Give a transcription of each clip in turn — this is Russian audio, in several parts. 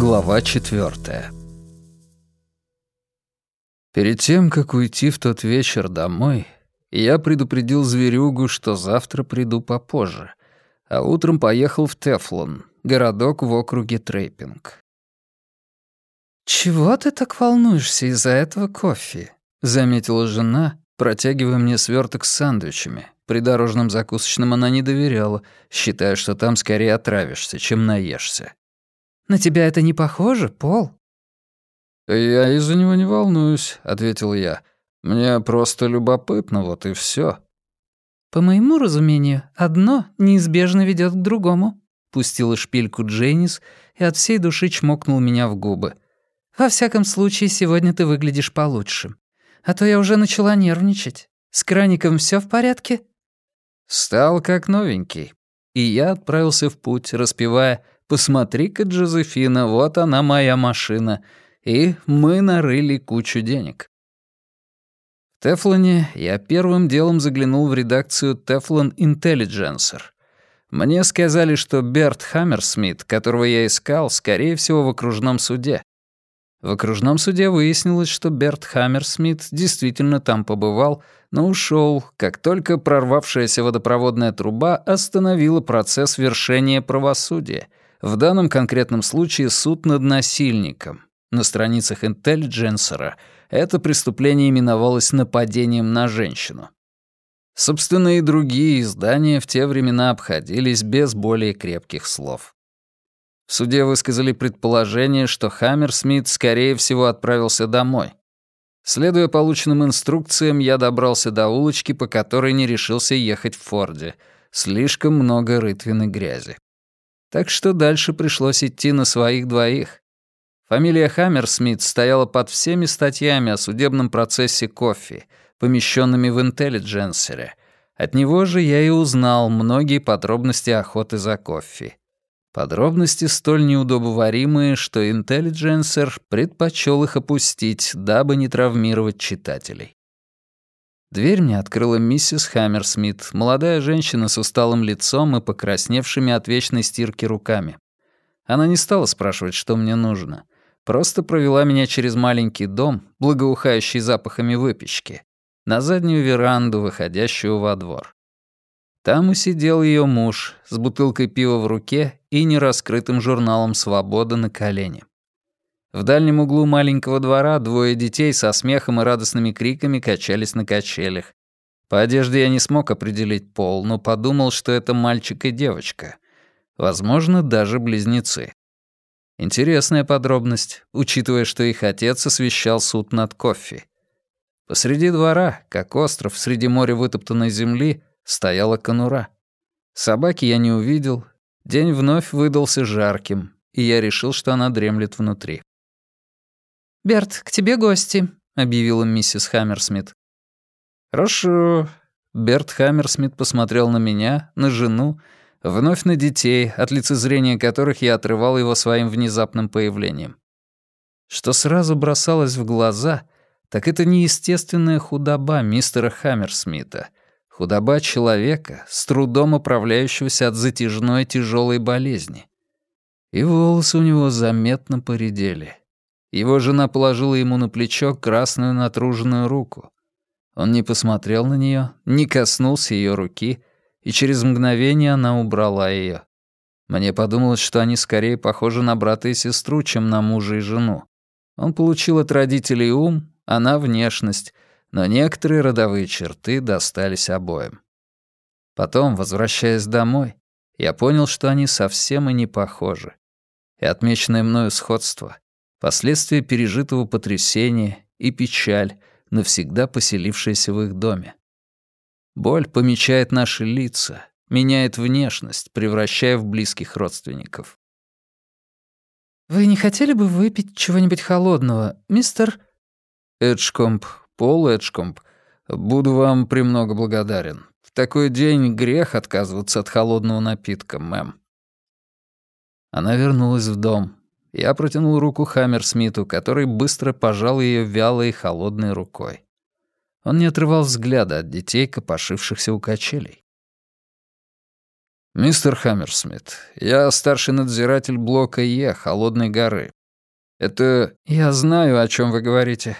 Глава четвертая. Перед тем, как уйти в тот вечер домой, я предупредил зверюгу, что завтра приду попозже, а утром поехал в Тефлон, городок в округе Трейпинг. «Чего ты так волнуешься из-за этого кофе?» — заметила жена, протягивая мне сверток с сэндвичами. Придорожным закусочным она не доверяла, считая, что там скорее отравишься, чем наешься. «На тебя это не похоже, Пол?» «Я из-за него не волнуюсь», — ответил я. «Мне просто любопытно, вот и все. «По моему разумению, одно неизбежно ведет к другому», — пустила шпильку Джейнис и от всей души чмокнул меня в губы. «Во всяком случае, сегодня ты выглядишь получше. А то я уже начала нервничать. С краником все в порядке?» Стал как новенький. И я отправился в путь, распевая «Посмотри-ка, Джозефина, вот она моя машина», и мы нарыли кучу денег. В Тефлоне я первым делом заглянул в редакцию Teflon Intelligencer. Мне сказали, что Берт Хаммерсмит, которого я искал, скорее всего, в окружном суде. В окружном суде выяснилось, что Берт Хаммерсмит действительно там побывал, но ушел, как только прорвавшаяся водопроводная труба остановила процесс вершения правосудия — в данном конкретном случае суд над насильником. На страницах Интеллидженсера это преступление именовалось нападением на женщину. Собственно, и другие издания в те времена обходились без более крепких слов. В суде высказали предположение, что Хаммерсмит, скорее всего, отправился домой. Следуя полученным инструкциям, я добрался до улочки, по которой не решился ехать в Форде. Слишком много рытвины грязи. Так что дальше пришлось идти на своих двоих. Фамилия Хаммерсмит стояла под всеми статьями о судебном процессе Кофи, помещенными в интеллидженсере. От него же я и узнал многие подробности охоты за Кофи. Подробности столь неудобоваримые, что интеллидженсер предпочел их опустить, дабы не травмировать читателей. Дверь мне открыла миссис Хаммерсмит, молодая женщина с усталым лицом и покрасневшими от вечной стирки руками. Она не стала спрашивать, что мне нужно. Просто провела меня через маленький дом, благоухающий запахами выпечки, на заднюю веранду, выходящую во двор. Там и сидел ее муж с бутылкой пива в руке и нераскрытым журналом «Свобода» на колене. В дальнем углу маленького двора двое детей со смехом и радостными криками качались на качелях. По одежде я не смог определить пол, но подумал, что это мальчик и девочка. Возможно, даже близнецы. Интересная подробность, учитывая, что их отец освещал суд над кофе. Посреди двора, как остров среди моря вытоптанной земли, стояла конура. Собаки я не увидел. День вновь выдался жарким, и я решил, что она дремлет внутри. «Берт, к тебе гости», — объявила миссис Хаммерсмит. «Хорошо». Берт Хаммерсмит посмотрел на меня, на жену, вновь на детей, от лицезрения которых я отрывал его своим внезапным появлением. Что сразу бросалось в глаза, так это неестественная худоба мистера Хаммерсмита, худоба человека, с трудом оправляющегося от затяжной тяжелой болезни. И волосы у него заметно поредели. Его жена положила ему на плечо красную натруженную руку. Он не посмотрел на нее, не коснулся ее руки, и через мгновение она убрала ее. Мне подумалось, что они скорее похожи на брата и сестру, чем на мужа и жену. Он получил от родителей ум, она — внешность, но некоторые родовые черты достались обоим. Потом, возвращаясь домой, я понял, что они совсем и не похожи. И отмеченное мною сходство последствия пережитого потрясения и печаль, навсегда поселившаяся в их доме. Боль помечает наши лица, меняет внешность, превращая в близких родственников. «Вы не хотели бы выпить чего-нибудь холодного, мистер...» «Эджкомп, Пол Эджкомп, буду вам премного благодарен. В такой день грех отказываться от холодного напитка, мэм». Она вернулась в дом, я протянул руку Хаммерсмиту, который быстро пожал ее вялой и холодной рукой. Он не отрывал взгляда от детей, копошившихся у качелей. «Мистер Хаммерсмит, я старший надзиратель блока Е Холодной горы. Это... Я знаю, о чем вы говорите».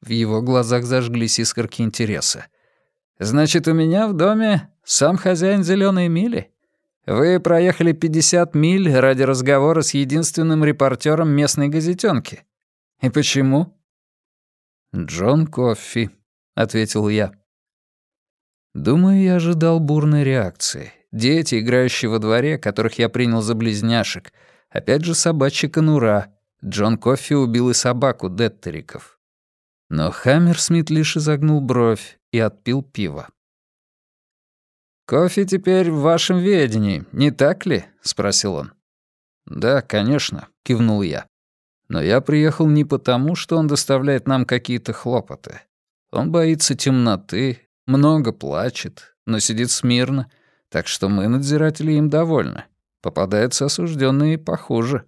В его глазах зажглись искорки интереса. «Значит, у меня в доме сам хозяин зеленой мили? Вы проехали 50 миль ради разговора с единственным репортером местной газетенки. И почему?» «Джон Коффи», — ответил я. Думаю, я ожидал бурной реакции. Дети, играющие во дворе, которых я принял за близняшек. Опять же собачья конура. Джон Коффи убил и собаку Деттериков. Но Хаммерсмит лишь изогнул бровь и отпил пиво. «Кофе теперь в вашем ведении, не так ли?» — спросил он. «Да, конечно», — кивнул я. «Но я приехал не потому, что он доставляет нам какие-то хлопоты. Он боится темноты, много плачет, но сидит смирно, так что мы, надзиратели, им довольны. Попадаются осужденные похуже».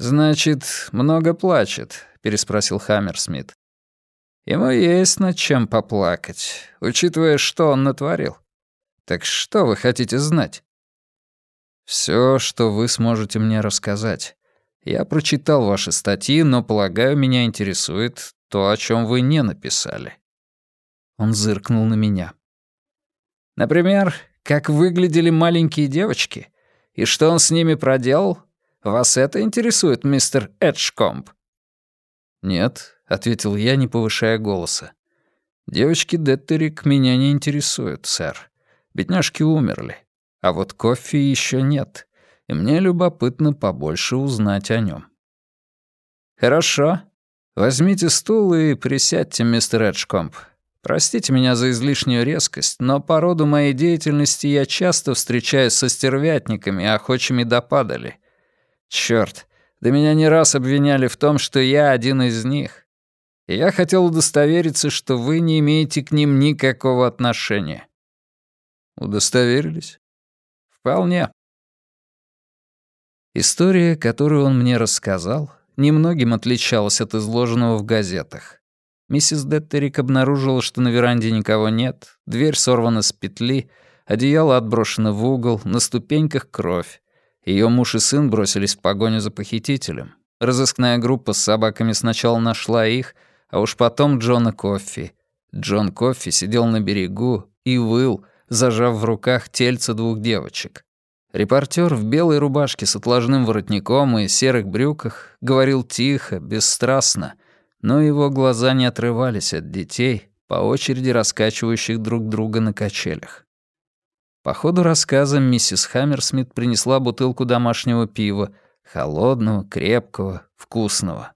«Значит, много плачет», — переспросил Хаммерсмит. Ему есть над чем поплакать, учитывая, что он натворил. Так что вы хотите знать? Все, что вы сможете мне рассказать. Я прочитал ваши статьи, но, полагаю, меня интересует то, о чем вы не написали. Он зыркнул на меня. Например, как выглядели маленькие девочки и что он с ними проделал? Вас это интересует, мистер Эджкомп? Нет, ответил я, не повышая голоса. Девочки Деттерик меня не интересуют, сэр. Бедняжки умерли. А вот кофе еще нет, и мне любопытно побольше узнать о нем. Хорошо. Возьмите стул и присядьте, мистер Эджкомп. Простите меня за излишнюю резкость, но по роду моей деятельности я часто встречаюсь со стервятниками, охочими до падали. Чёрт, да меня не раз обвиняли в том, что я один из них и я хотел удостовериться, что вы не имеете к ним никакого отношения». «Удостоверились?» «Вполне». История, которую он мне рассказал, немногим отличалась от изложенного в газетах. Миссис Деттерик обнаружила, что на веранде никого нет, дверь сорвана с петли, одеяло отброшено в угол, на ступеньках кровь. Ее муж и сын бросились в погоню за похитителем. Разыскная группа с собаками сначала нашла их — а уж потом Джона Коффи. Джон Коффи сидел на берегу и выл, зажав в руках тельца двух девочек. Репортер в белой рубашке с отложным воротником и серых брюках говорил тихо, бесстрастно, но его глаза не отрывались от детей, по очереди раскачивающих друг друга на качелях. По ходу рассказа миссис Хаммерсмит принесла бутылку домашнего пива, холодного, крепкого, вкусного.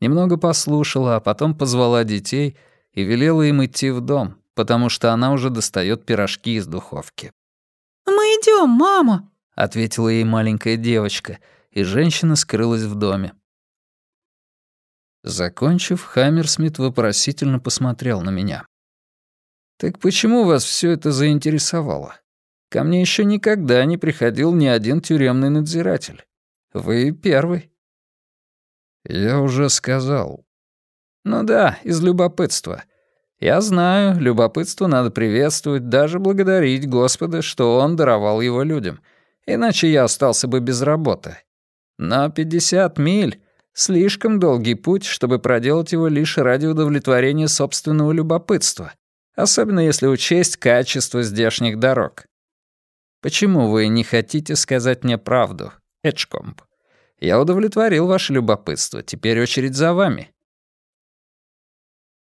Немного послушала, а потом позвала детей и велела им идти в дом, потому что она уже достает пирожки из духовки. «Мы идем, мама!» — ответила ей маленькая девочка, и женщина скрылась в доме. Закончив, Хаммерсмит вопросительно посмотрел на меня. «Так почему вас все это заинтересовало? Ко мне еще никогда не приходил ни один тюремный надзиратель. Вы первый». «Я уже сказал». «Ну да, из любопытства. Я знаю, любопытство надо приветствовать, даже благодарить Господа, что Он даровал его людям. Иначе я остался бы без работы. Но 50 миль — слишком долгий путь, чтобы проделать его лишь ради удовлетворения собственного любопытства, особенно если учесть качество здешних дорог. Почему вы не хотите сказать мне правду, Эджкомп?» Я удовлетворил ваше любопытство. Теперь очередь за вами».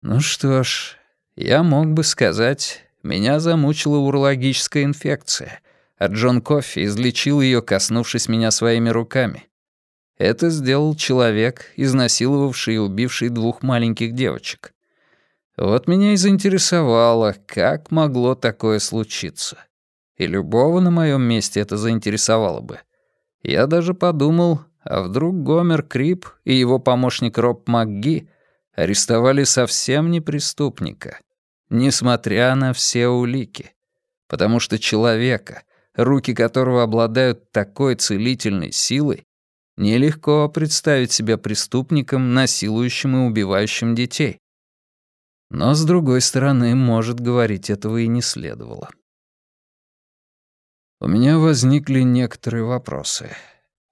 Ну что ж, я мог бы сказать, меня замучила урологическая инфекция, а Джон Коффи излечил ее, коснувшись меня своими руками. Это сделал человек, изнасиловавший и убивший двух маленьких девочек. Вот меня и заинтересовало, как могло такое случиться. И любого на моем месте это заинтересовало бы. Я даже подумал, а вдруг Гомер Крип и его помощник Роб МакГи арестовали совсем не преступника, несмотря на все улики. Потому что человека, руки которого обладают такой целительной силой, нелегко представить себя преступником, насилующим и убивающим детей. Но, с другой стороны, может, говорить этого и не следовало. У меня возникли некоторые вопросы.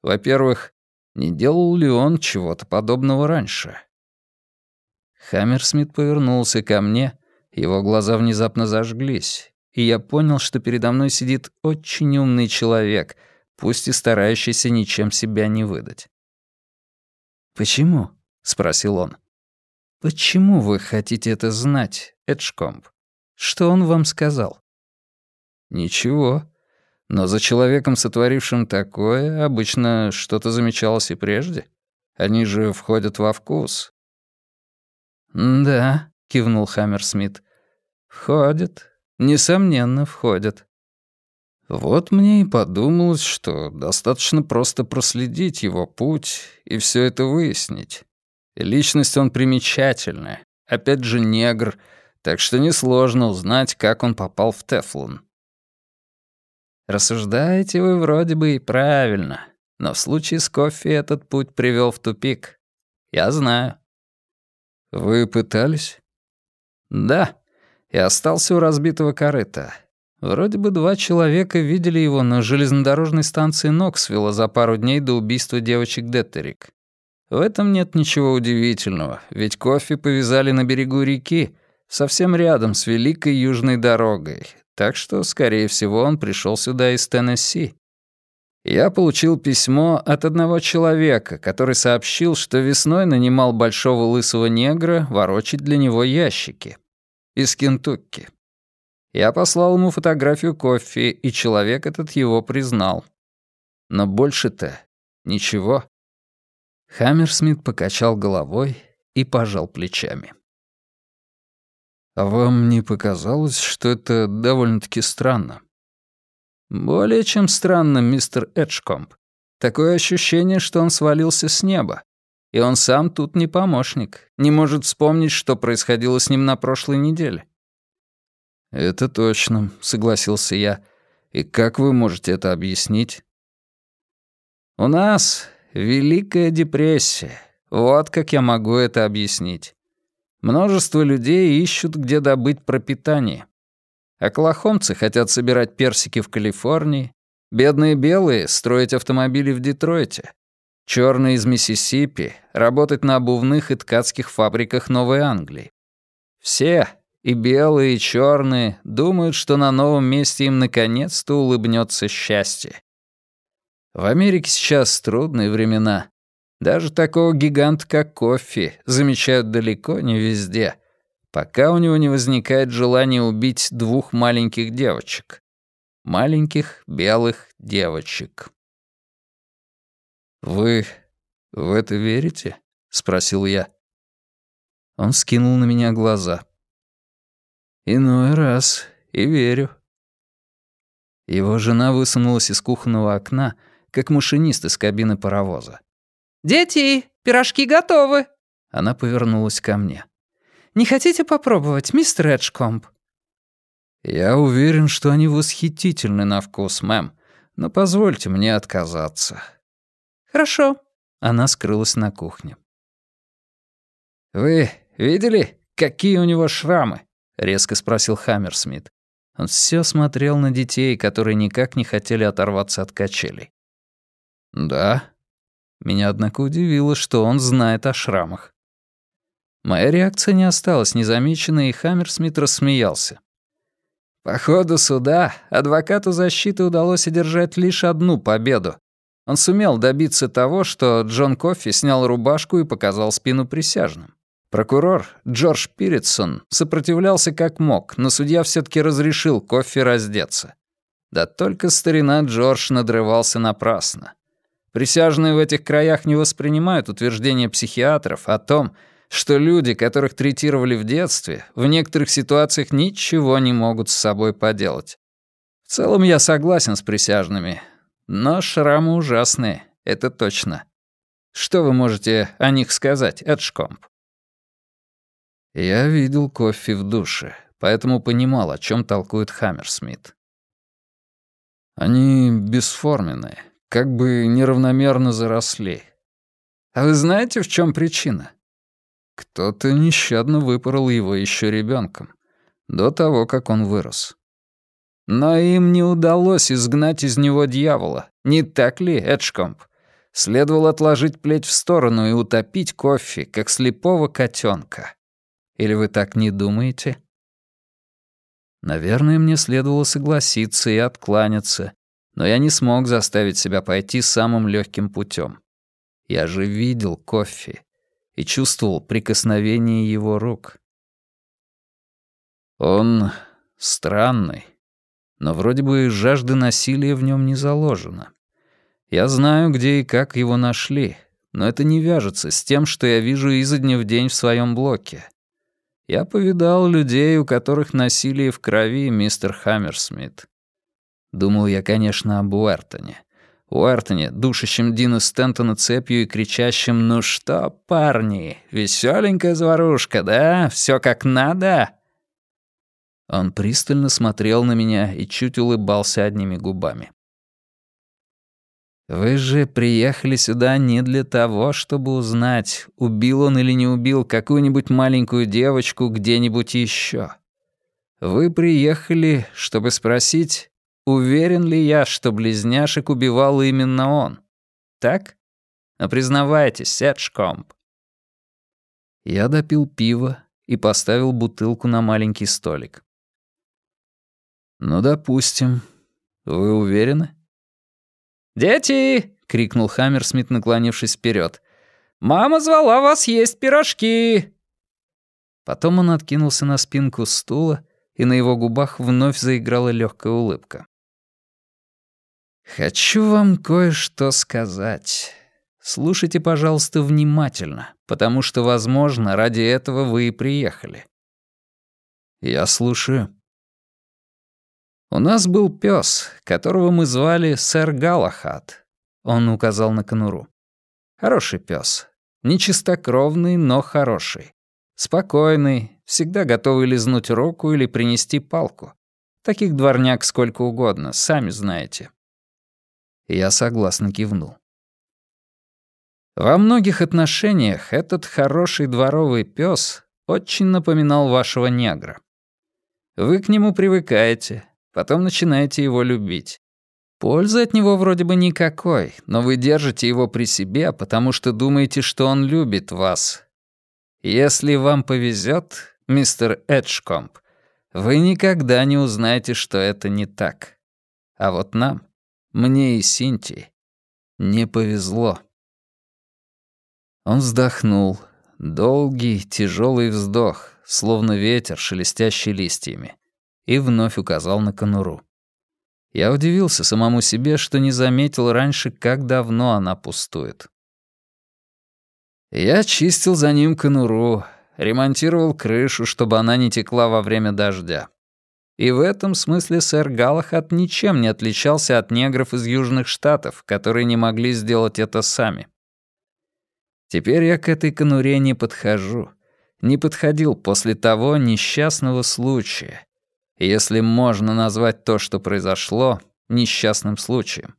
Во-первых, не делал ли он чего-то подобного раньше? Хаммерсмит повернулся ко мне, его глаза внезапно зажглись, и я понял, что передо мной сидит очень умный человек, пусть и старающийся ничем себя не выдать. «Почему?» — спросил он. «Почему вы хотите это знать, Эджкомб? Что он вам сказал?» «Ничего. Но за человеком, сотворившим такое, обычно что-то замечалось и прежде. Они же входят во вкус». «Да», — кивнул Хаммерсмит. «Входят. Несомненно, входят». Вот мне и подумалось, что достаточно просто проследить его путь и все это выяснить. Личность он примечательная, опять же негр, так что несложно узнать, как он попал в Тефлон. Рассуждаете вы вроде бы и правильно, но в случае с кофе этот путь привел в тупик. Я знаю. Вы пытались? Да, и остался у разбитого корыта. Вроде бы два человека видели его на железнодорожной станции Ноксвилла за пару дней до убийства девочек Деттерик. В этом нет ничего удивительного, ведь кофе повязали на берегу реки, совсем рядом с Великой Южной дорогой, так что, скорее всего, он пришел сюда из Теннесси. Я получил письмо от одного человека, который сообщил, что весной нанимал большого лысого негра ворочать для него ящики. Из Кентукки. Я послал ему фотографию кофе, и человек этот его признал. Но больше-то ничего. Хаммерсмит покачал головой и пожал плечами. А вам не показалось, что это довольно-таки странно? Более чем странно, мистер Эджкомп. Такое ощущение, что он свалился с неба. И он сам тут не помощник, не может вспомнить, что происходило с ним на прошлой неделе. «Это точно», — согласился я. «И как вы можете это объяснить?» «У нас Великая депрессия. Вот как я могу это объяснить. Множество людей ищут, где добыть пропитание. Оклахомцы хотят собирать персики в Калифорнии, бедные белые — строить автомобили в Детройте, черные из Миссисипи — работать на обувных и ткацких фабриках Новой Англии. Все, и белые, и черные, думают, что на новом месте им наконец-то улыбнется счастье. В Америке сейчас трудные времена, даже такого гиганта, как кофе, замечают далеко не везде, пока у него не возникает желание убить двух маленьких девочек. Маленьких белых девочек. «Вы в это верите?» — спросил я. Он скинул на меня глаза. «Иной раз и верю». Его жена высунулась из кухонного окна, как машинист из кабины паровоза. «Дети, пирожки готовы!» Она повернулась ко мне. «Не хотите попробовать, мистер Эджкомб?» «Я уверен, что они восхитительны на вкус, мэм, но позвольте мне отказаться». «Хорошо». Она скрылась на кухне. «Вы видели, какие у него шрамы?» — резко спросил Хаммерсмит. Он все смотрел на детей, которые никак не хотели оторваться от качелей. «Да», меня, однако, удивило, что он знает о шрамах. Моя реакция не осталась незамеченной, и Хаммерсмит рассмеялся. По ходу суда адвокату защиты удалось одержать лишь одну победу. Он сумел добиться того, что Джон Коффи снял рубашку и показал спину присяжным. Прокурор Джордж Пиритсон сопротивлялся как мог, но судья все таки разрешил Коффи раздеться. Да только старина Джордж надрывался напрасно. Присяжные в этих краях не воспринимают утверждения психиатров о том, что люди, которых третировали в детстве, в некоторых ситуациях ничего не могут с собой поделать. В целом я согласен с присяжными, но шрамы ужасные, это точно. Что вы можете о них сказать, Эдшкомп? Я видел кофе в душе, поэтому понимал, о чем толкует Хаммерсмит. Они бесформенные, как бы неравномерно заросли. А вы знаете, в чем причина? Кто-то нещадно выпорол его еще ребенком, до того, как он вырос. Но им не удалось изгнать из него дьявола. Не так ли, Эджкомп? Следовало отложить плеть в сторону и утопить кофе, как слепого котенка. Или вы так не думаете? Наверное, мне следовало согласиться и откланяться, но я не смог заставить себя пойти самым легким путем. Я же видел кофе и чувствовал прикосновение его рук. Он странный, но вроде бы жажды насилия в нем не заложено. Я знаю, где и как его нашли, но это не вяжется с тем, что я вижу изо дня в день в своем блоке. Я повидал людей, у которых насилие в крови, мистер Хаммерсмит. Думал я, конечно, об Уэртоне. Уэртоне, душащем Дина Стентона цепью и кричащим «Ну что, парни, веселенькая заварушка, да? Все как надо?» Он пристально смотрел на меня и чуть улыбался одними губами. «Вы же приехали сюда не для того, чтобы узнать, убил он или не убил какую-нибудь маленькую девочку где-нибудь еще. Вы приехали, чтобы спросить, уверен ли я, что близняшек убивал именно он. Так? Но признавайтесь, Седжкомп». Я допил пиво и поставил бутылку на маленький столик. «Ну, допустим. Вы уверены?» «Дети!» — крикнул Хаммерсмит, наклонившись вперед. «Мама звала вас есть пирожки!» Потом он откинулся на спинку стула, и на его губах вновь заиграла легкая улыбка. «Хочу вам кое-что сказать. Слушайте, пожалуйста, внимательно, потому что, возможно, ради этого вы и приехали». «Я слушаю». У нас был пес, которого мы звали сэр Галахат. Он указал на конуру. Хороший пес, нечистокровный, но хороший. Спокойный, всегда готовый лизнуть руку или принести палку. Таких дворняк сколько угодно, сами знаете. Я согласно кивнул. Во многих отношениях этот хороший дворовый пес очень напоминал вашего негра. Вы к нему привыкаете, Потом начинаете его любить. Пользы от него вроде бы никакой, но вы держите его при себе, потому что думаете, что он любит вас. Если вам повезет, мистер Эджкомп, вы никогда не узнаете, что это не так. А вот нам, мне и Синтии, не повезло. Он вздохнул. Долгий, тяжелый вздох, словно ветер, шелестящий листьями и вновь указал на конуру. Я удивился самому себе, что не заметил раньше, как давно она пустует. Я чистил за ним конуру, ремонтировал крышу, чтобы она не текла во время дождя. И в этом смысле сэр Галахат ничем не отличался от негров из Южных Штатов, которые не могли сделать это сами. Теперь я к этой конуре не подхожу. Не подходил после того несчастного случая, если можно назвать то, что произошло, несчастным случаем.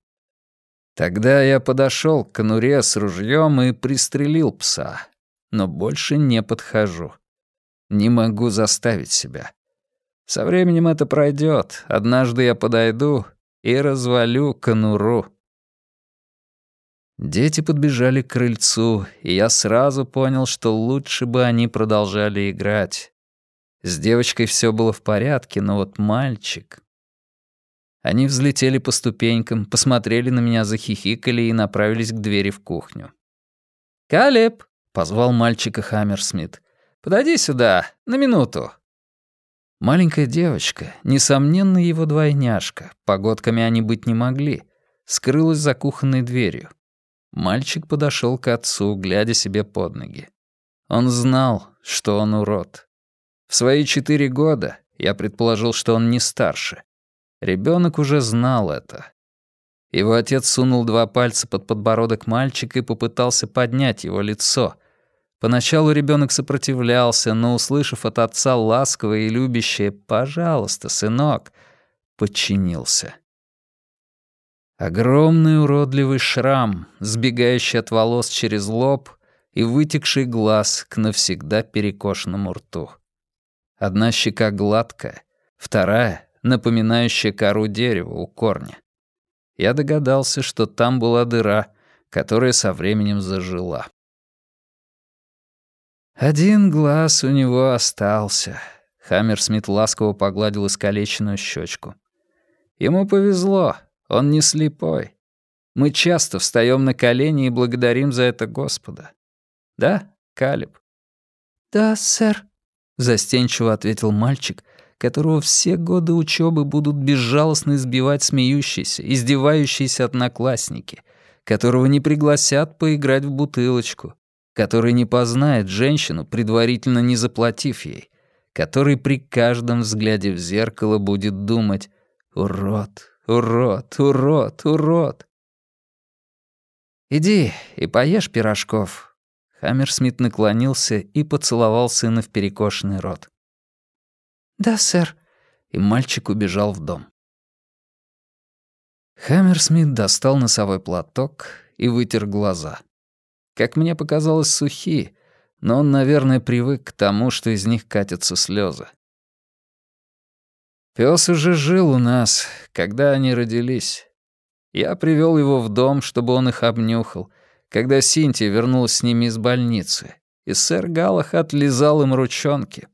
Тогда я подошел к конуре с ружьем и пристрелил пса, но больше не подхожу. Не могу заставить себя. Со временем это пройдет. Однажды я подойду и развалю конуру. Дети подбежали к крыльцу, и я сразу понял, что лучше бы они продолжали играть. С девочкой все было в порядке, но вот мальчик... Они взлетели по ступенькам, посмотрели на меня, захихикали и направились к двери в кухню. «Калеб!» — позвал мальчика Хаммерсмит. «Подойди сюда, на минуту». Маленькая девочка, несомненно, его двойняшка, погодками они быть не могли, скрылась за кухонной дверью. Мальчик подошел к отцу, глядя себе под ноги. Он знал, что он урод. В свои четыре года я предположил, что он не старше. Ребенок уже знал это. Его отец сунул два пальца под подбородок мальчика и попытался поднять его лицо. Поначалу ребенок сопротивлялся, но, услышав от отца ласковое и любящее «пожалуйста, сынок», подчинился. Огромный уродливый шрам, сбегающий от волос через лоб и вытекший глаз к навсегда перекошенному рту. Одна щека гладкая, вторая напоминающее кору дерева у корня. Я догадался, что там была дыра, которая со временем зажила. Один глаз у него остался. Хаммерсмит ласково погладил искалеченную щечку. Ему повезло, он не слепой. Мы часто встаем на колени и благодарим за это Господа. Да, Калиб? «Да, сэр», — застенчиво ответил мальчик, которого все годы учебы будут безжалостно избивать смеющиеся, издевающиеся одноклассники, которого не пригласят поиграть в бутылочку, который не познает женщину, предварительно не заплатив ей, который при каждом взгляде в зеркало будет думать «Урод, урод, урод, урод». «Иди и поешь пирожков», Хаммерсмит наклонился и поцеловал сына в перекошенный рот. «Да, сэр». И мальчик убежал в дом. Хаммерсмит достал носовой платок и вытер глаза. Как мне показалось, сухие, но он, наверное, привык к тому, что из них катятся слезы. Пёс уже жил у нас, когда они родились. Я привел его в дом, чтобы он их обнюхал, когда Синтия вернулась с ними из больницы, и сэр Галахат лизал им ручонки.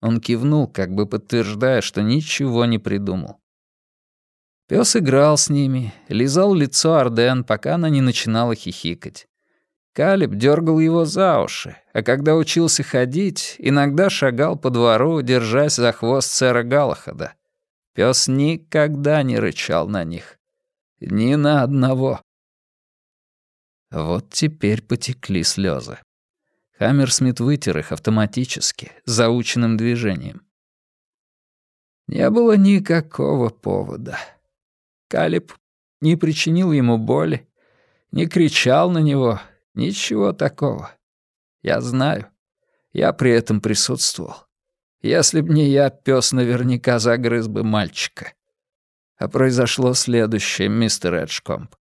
Он кивнул, как бы подтверждая, что ничего не придумал. Пёс играл с ними, лизал лицо Арден, пока она не начинала хихикать. Калиб дергал его за уши, а когда учился ходить, иногда шагал по двору, держась за хвост сэра Галахада. Пёс никогда не рычал на них. Ни на одного. Вот теперь потекли слезы. Хаммерсмит вытер их автоматически, заученным движением. Не было никакого повода. Калиб не причинил ему боли, не кричал на него, ничего такого. Я знаю. Я при этом присутствовал. Если б не я, пес наверняка загрыз бы мальчика. А произошло следующее, мистер Эджкомп.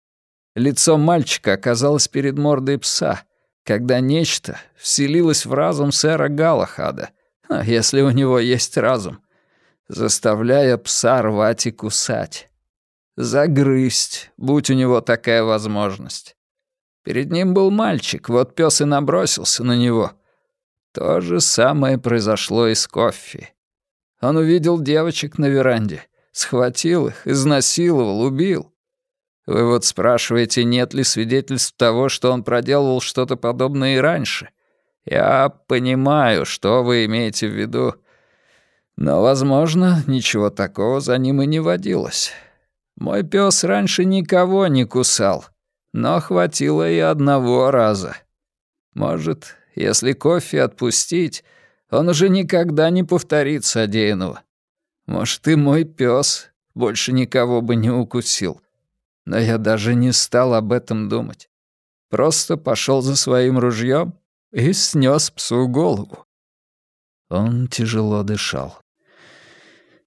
Лицо мальчика оказалось перед мордой пса, когда нечто вселилось в разум сэра Галахада, а если у него есть разум, заставляя пса рвать и кусать. Загрызть, будь у него такая возможность. Перед ним был мальчик, вот пес и набросился на него. То же самое произошло и с кофе. Он увидел девочек на веранде, схватил их, изнасиловал, убил. Вы вот спрашиваете, нет ли свидетельств того, что он проделывал что-то подобное и раньше. Я понимаю, что вы имеете в виду. Но, возможно, ничего такого за ним и не водилось. Мой пес раньше никого не кусал, но хватило и одного раза. Может, если кофе отпустить, он уже никогда не повторит содеянного. Может, и мой пес больше никого бы не укусил. Но я даже не стал об этом думать. Просто пошел за своим ружьем и снес псу голову. Он тяжело дышал.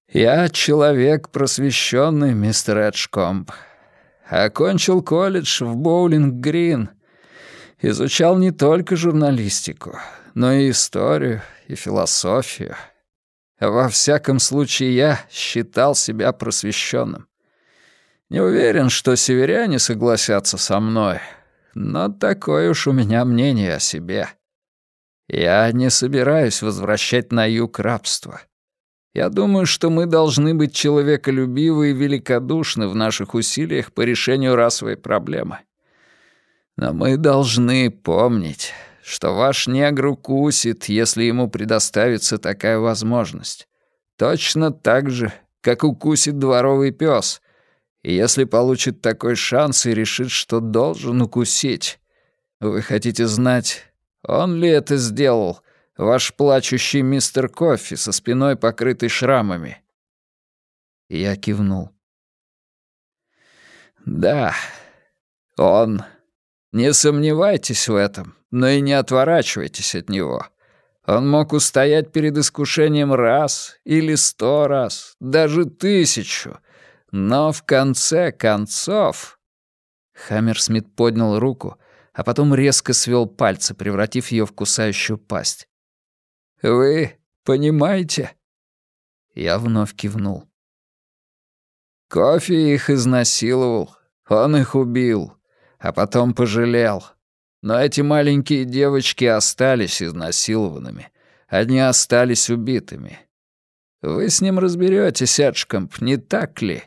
«Я человек просвещенный, мистер Эджкомп. Окончил колледж в Боулинг-Грин. Изучал не только журналистику, но и историю, и философию. Во всяком случае, я считал себя просвещенным. Не уверен, что северяне согласятся со мной, но такое уж у меня мнение о себе. Я не собираюсь возвращать на юг рабство. Я думаю, что мы должны быть человеколюбивы и великодушны в наших усилиях по решению расовой проблемы. Но мы должны помнить, что ваш негр укусит, если ему предоставится такая возможность. Точно так же, как укусит дворовый пес, и если получит такой шанс и решит, что должен укусить, вы хотите знать, он ли это сделал, ваш плачущий мистер Кофи со спиной покрытой шрамами?» Я кивнул. «Да, он. Не сомневайтесь в этом, но и не отворачивайтесь от него. Он мог устоять перед искушением раз или сто раз, даже тысячу, но в конце концов...» Хаммерсмит поднял руку, а потом резко свел пальцы, превратив ее в кусающую пасть. «Вы понимаете?» Я вновь кивнул. Кофе их изнасиловал, он их убил, а потом пожалел. Но эти маленькие девочки остались изнасилованными. Они остались убитыми. Вы с ним разберетесь, Эджкомп, не так ли?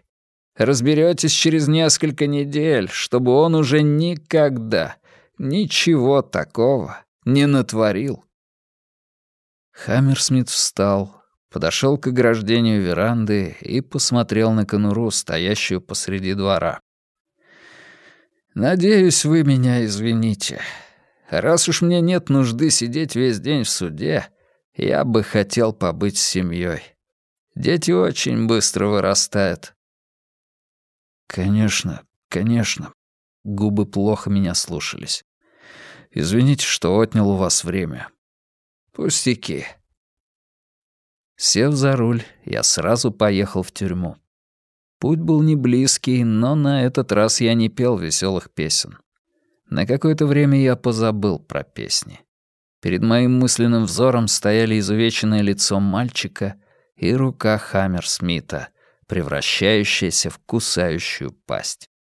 Разберетесь через несколько недель, чтобы он уже никогда ничего такого не натворил. Хаммерсмит встал, подошел к ограждению веранды и посмотрел на конуру, стоящую посреди двора. «Надеюсь, вы меня извините. Раз уж мне нет нужды сидеть весь день в суде, я бы хотел побыть с семьей. Дети очень быстро вырастают». «Конечно, конечно». Губы плохо меня слушались. «Извините, что отнял у вас время». «Пустяки. Сев за руль, я сразу поехал в тюрьму. Путь был не близкий, но на этот раз я не пел веселых песен. На какое-то время я позабыл про песни. Перед моим мысленным взором стояли изувеченное лицо мальчика и рука Хаммерсмита, превращающаяся в кусающую пасть.